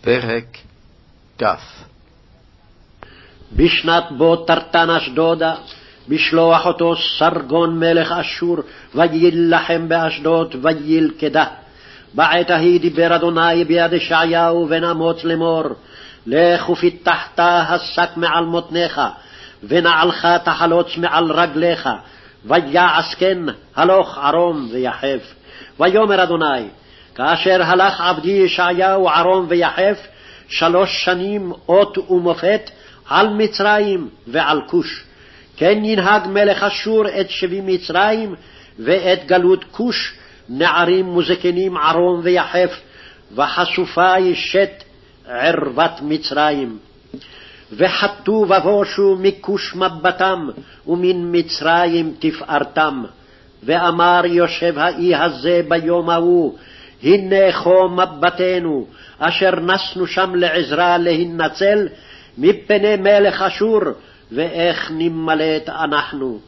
פרק כ. בשנת בו תרתן אשדודה, בשלוח אותו סרגון מלך אשור, ויילחם באשדוד וילכדה. בעת ההיא דיבר אדוני ביד ישעיהו בן אמוץ לאמור, לך ופיתחת השק מעל מותניך, ונעלך תחלוץ מעל רגליך, ויעש כן הלוך ערום ויחף. ויאמר אדוני, כאשר הלך עבדי ישעיהו ערום ויחף, שלוש שנים אות ומופת על מצרים ועל כוש. כן ינהג מלך אשור את שבי מצרים ואת גלות כוש, נערים וזקנים ערום ויחף, וחשופה ישת ערוות מצרים. וחטאו ובושו מכוש מבטם, ומן מצרים תפארתם. ואמר יושב האי הזה ביום ההוא, הנה כה מבטנו, אשר נסנו שם לעזרה להינצל, מפני מלך אשור, ואיך נמלט אנחנו.